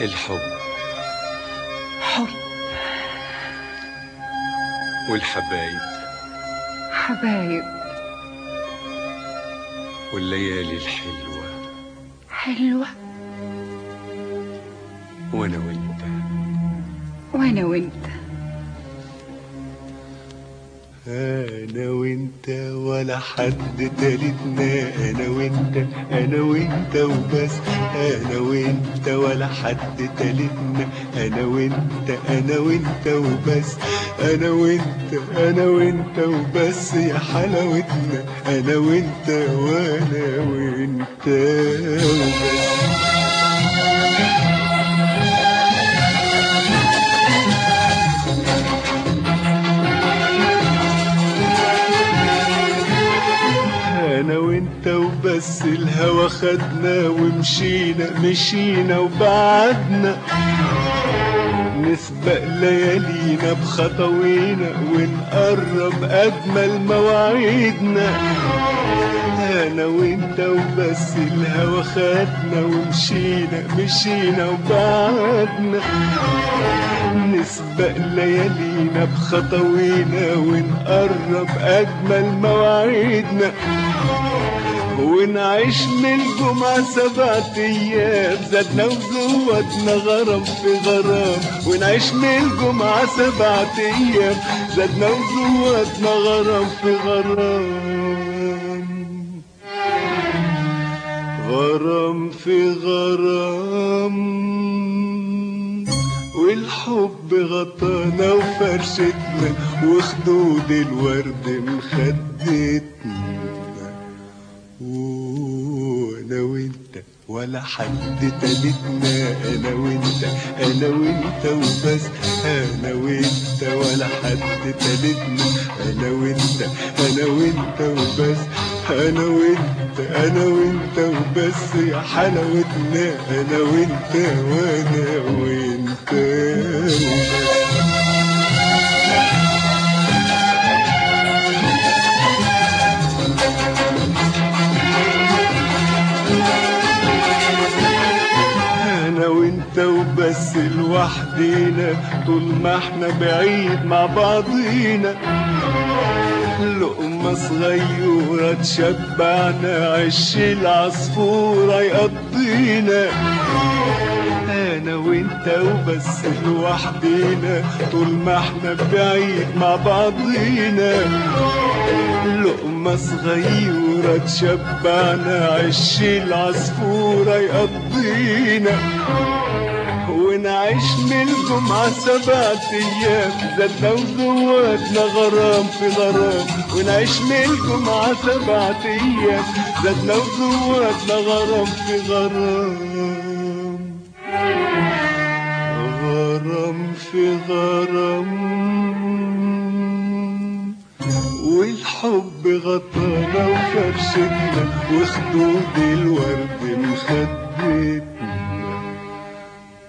الحب. حب. والحبايب. حبايب. والليالي الحلوة. حلوة. وأنا وأنت. وأنا وأنت. أنا وإنت ولا حد تالتنا. أنا وإنت أنا وإنت وبس. أنا وإنت ولا حد تالتنا. أنا وإنت أنا وإنت وبس. أنا وإنت أنا وإنت وبس يا حلاوتنا. أنا وإنت وأنا وإنت وبس. وبس الهوى خدنا ومشينا مشينا وبعدنا. نسبق ليالينا بخطوينا ونقرب أجمل مواعيدنا. أنا وإنت وبس الهوى خدنا ومشينا مشينا وبعدنا. نسبق ليالينا بخطوينا ونقرب أجمل مواعيدنا. ونعيش من الجمعة سبعة أيام زادنا وزودنا غرام في غرام. ونعيش من الجمعة سبعة أيام زادنا وزودنا غرام في غرام. غرام في غرام. والحب غطانا وفرشتنا وخدود الورد مخدتنا. ولا حد تالتنا أنا وأنت أنا وأنت وبس. أنا وأنت ولا حد تالتنا أنا وأنت أنا وأنت وبس. أنا وأنت أنا وأنت وبس. يا حلاوتنا. أنا وأنت وأنا وأنت وبس. وانت وبس لوحدينا طول ما إحنا بعيد مع بعضينا. لقمة صغيرة تشبعنا عش العصفورة يقضينا. أنا وإنت وبس لوحدينا. طول ما إحنا بعيد مع بعضينا. لقمة صغيرة تشبعنا عش العصفورة يقضينا. ونعيش من الجمعة سبعة أيام. زادنا وزودنا غرام في غرام. ونعيش من الجمعة سبعة أيام. زادنا وزودنا غرام في غرام. غرام في غرام والحب غطانا وفرشتنا وخدود الورد مخدتنا.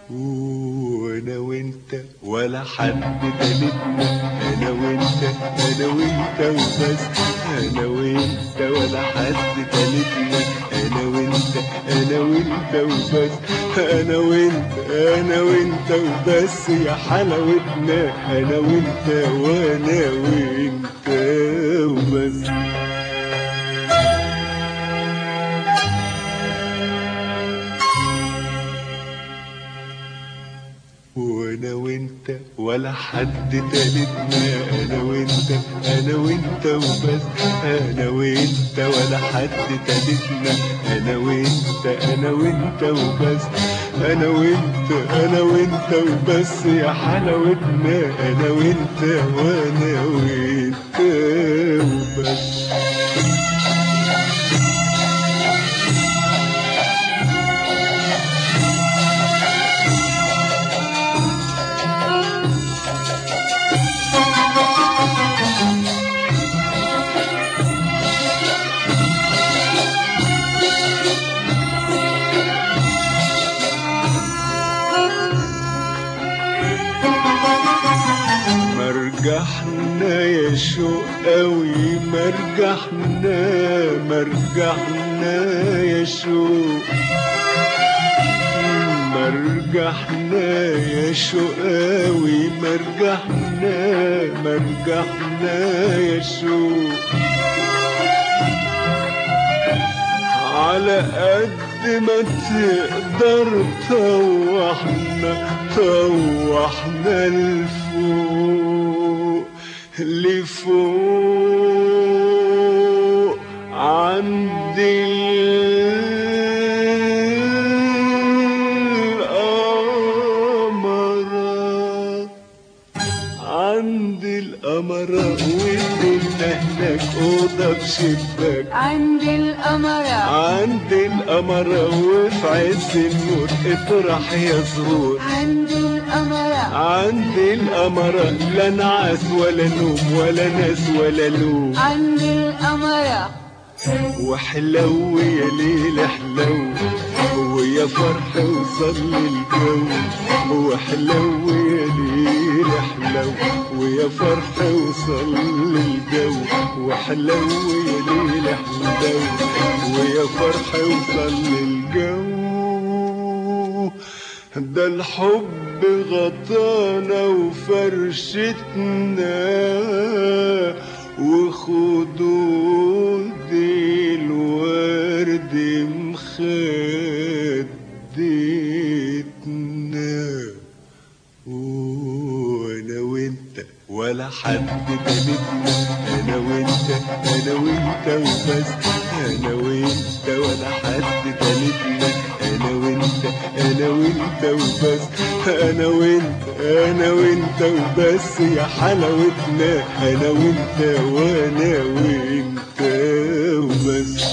وأنا وأنت ولا حد تالتنا أنا وأنت أنا وأنت وبس. أنا وأنت ولا حد تالتنا أنا وأنت أنا وأنت وبس أنا وأنت أنا وأنت وبس. يا حلاوتنا أنا وأنت وأنا وأنت. ولا حد تالتنا أنا وأنت أنا وأنت وبس أنا وأنت ولا حد تالتنا أنا وأنت أنا وأنت وبس أنا وأنت أنا وأنت وبس يا حلاوتنا أنا وأنت وأنا وأنت وبس. قوي مرجحنا مرجحنا يا شوق مرجحنا يا شقاوي مرجحنا مرجحنا يا شوق على قد ما تقدر طوحنا طوحنا لفوق. لفوق عند هناك أوضة بشباك عند القمرة عند القمرة وفي عز النور اطرح يا زهور. عند القمرة عند القمرة لا نعاس ولا نوم ولا ناس ولا لوم. عند القمرة وحلو يا ليل حلو. ويا فرح وصل الجو وحلو يا ليل حلو ويا فرح وصل الجو وحلو يا ليل حلو ويا فرح وصل الجو. ده الحب غطانا وفرشتنا. ولا حد تالتنا أنا وأنت أنا وأنت وبس. أنا وأنت ولا حد تالتنا أنا وأنت أنا وأنت وبس. أنا وأنت أنا وأنت وبس. يا حلاوتنا أنا وأنت وأنا وأنت وبس.